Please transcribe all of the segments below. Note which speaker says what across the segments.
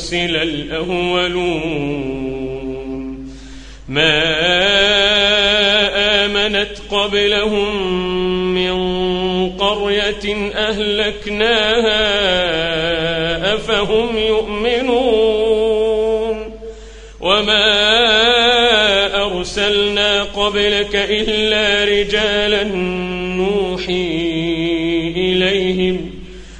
Speaker 1: أرسل الأولون ما آمنت قبلهم من قرية أهلكناها أفهم يؤمنون وما أرسلنا قبلك إلا رجالا نوحي إليهم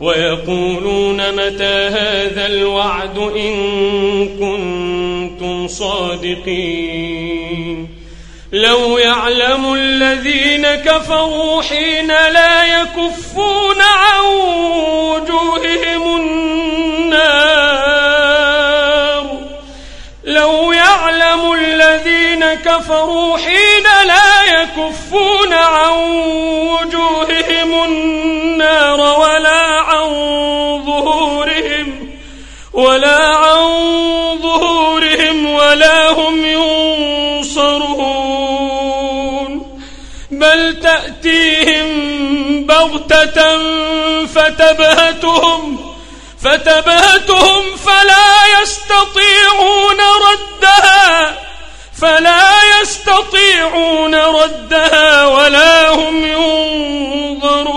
Speaker 1: ويقولون متى هذا الوعد إن كنتم صادقين لو يعلم الذين كفروا حين لا يكفون عن وجوههم النار لو يعلم الذين كفروا حين لا يكفون عن وجوههم ولا عن ظهورهم ولا هم ينصرون. بل تأتيهم بغتة فتبهتهم فتبهتهم فلا يستطيعون ردها فلا يستطيعون ردها ولا هم ينظرون.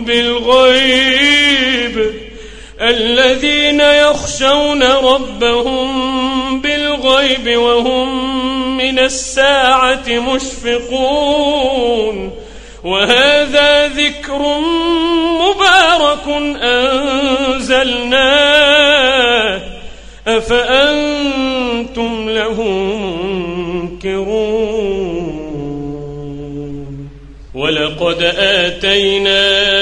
Speaker 1: بالغيب. الذين يخشون ربهم بالغيب وهم من الساعة مشفقون. وهذا ذكر مبارك أنزلناه. أفأنتم له منكرون. ولقد آتينا إبراهيم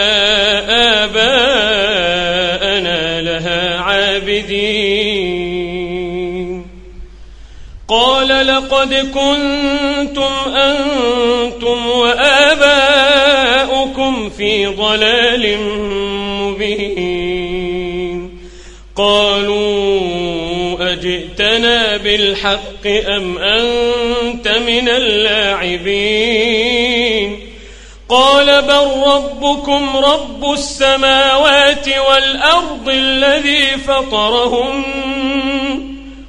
Speaker 1: قال لقد كنتم أنتم وآباؤكم في ضلال مبين. قالوا أجئتنا بالحق أم أنت من اللاعبين؟ قال بل ربكم رب السماوات والأرض الذي فطرهم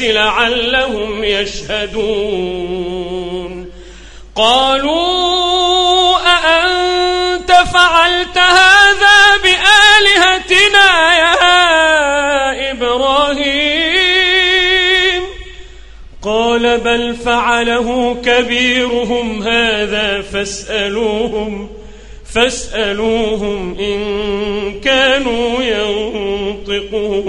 Speaker 1: لعلهم يشهدون. قالوا أأنت فعلت هذا بآلهتنا يا إبراهيم؟ قال بل فعله كبيرهم هذا فاسألوهم فاسألوهم إن كانوا ينطقون.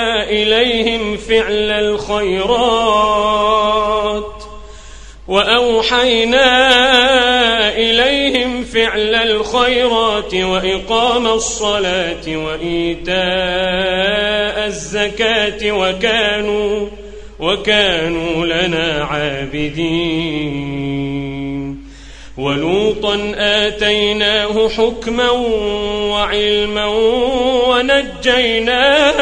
Speaker 1: فعل الخيرات وأوحينا إليهم فعل الخيرات وإقام الصلاة وإيتاء الزكاة وكانوا وكانوا لنا عابدين ولوطا آتيناه حكما وعلما ونجيناه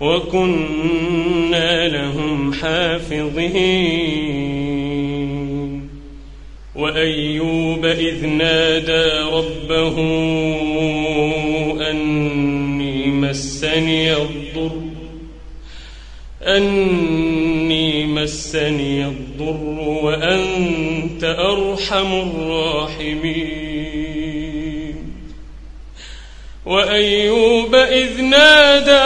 Speaker 1: وكنا لهم حافظين. وأيوب إذ نادى ربه أني مسني الضر أني مسني الضر وأنت أرحم الراحمين. وأيوب إذ نادى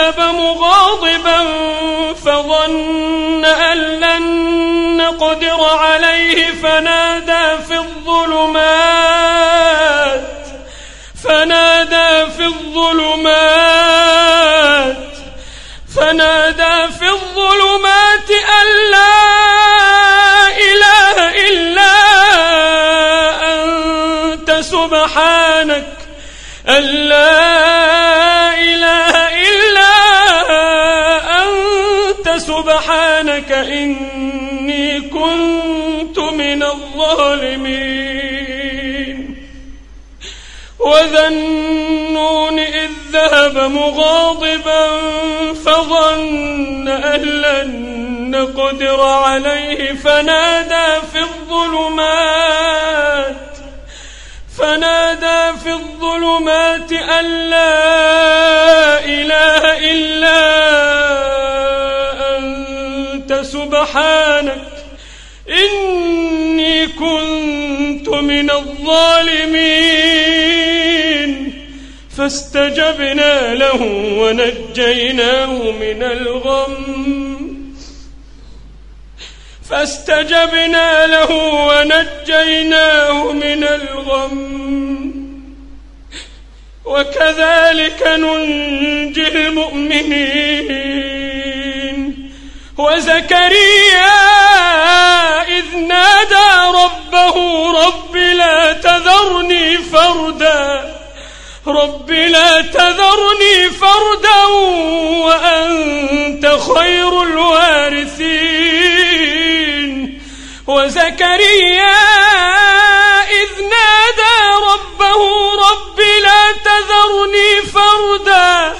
Speaker 1: إذ ذهب مغاضبا فظن أن لن نقدر عليه فنادى في الظلمات فنادى في الظلمات فنادى في الظلمات أن لا إله إلا أنت سبحانك أن لا إني كنت من الظالمين. وذا النون إذ ذهب مغاضبا فظن أن لن نقدر عليه. فنادى في الظلمات فنادى في الظلمات أن لا سبحانك إني كنت من الظالمين. فاستجبنا له ونجيناه من الغم. فاستجبنا له ونجيناه من الغم. وكذلك ننجي المؤمنين. وزكريا إذ نادى ربه رب لا تذرني فردا رب لا تذرني فردا وأنت خير الوارثين. وزكريا إذ نادى ربه رب لا تذرني فردا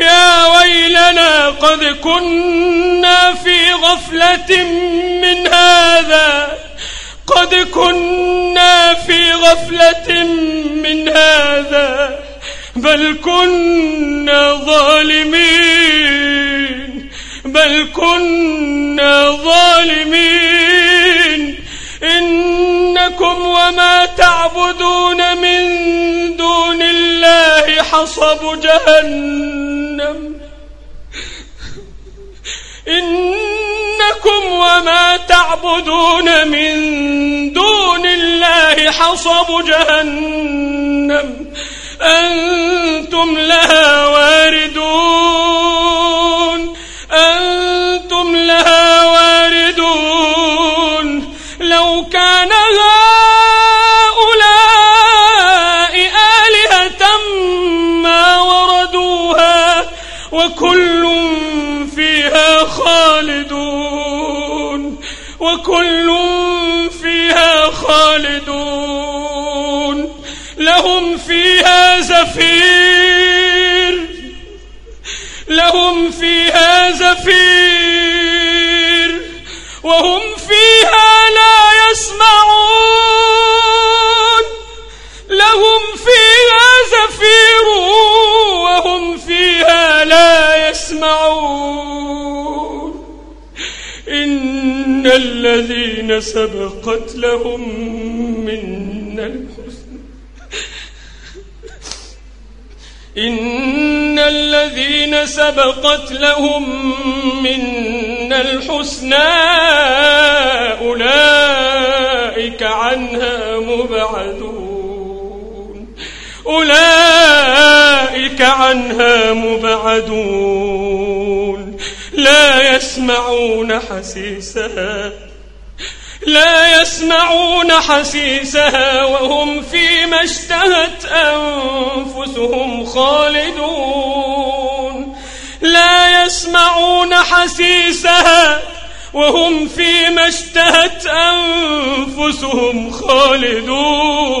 Speaker 1: يا ويلنا قد كنا في غفلة من هذا. قد كنا في غفلة من هذا. بل كنا ظالمين. بل كنا ظالمين. إنكم وما تعبدون من الله حصب جهنم. إنكم وما تعبدون من دون الله حصب جهنم. أنتم لها واردون. أنتم لها واردون. وكل فيها خالدون وكل فيها خالدون. لهم فيها زفير لهم فيها زفير. وهم فيها إن الذين سبقت لهم منا الحسنى. إن الذين سبقت لهم منا الحسنى أولئك عنها مبعدون. أولئك عنها مبعدون. يسمعون حسيسها. لا يسمعون حسيسها وهم فيما اشتهت أنفسهم خالدون. لا يسمعون حسيسها وهم فيما اشتهت أنفسهم خالدون.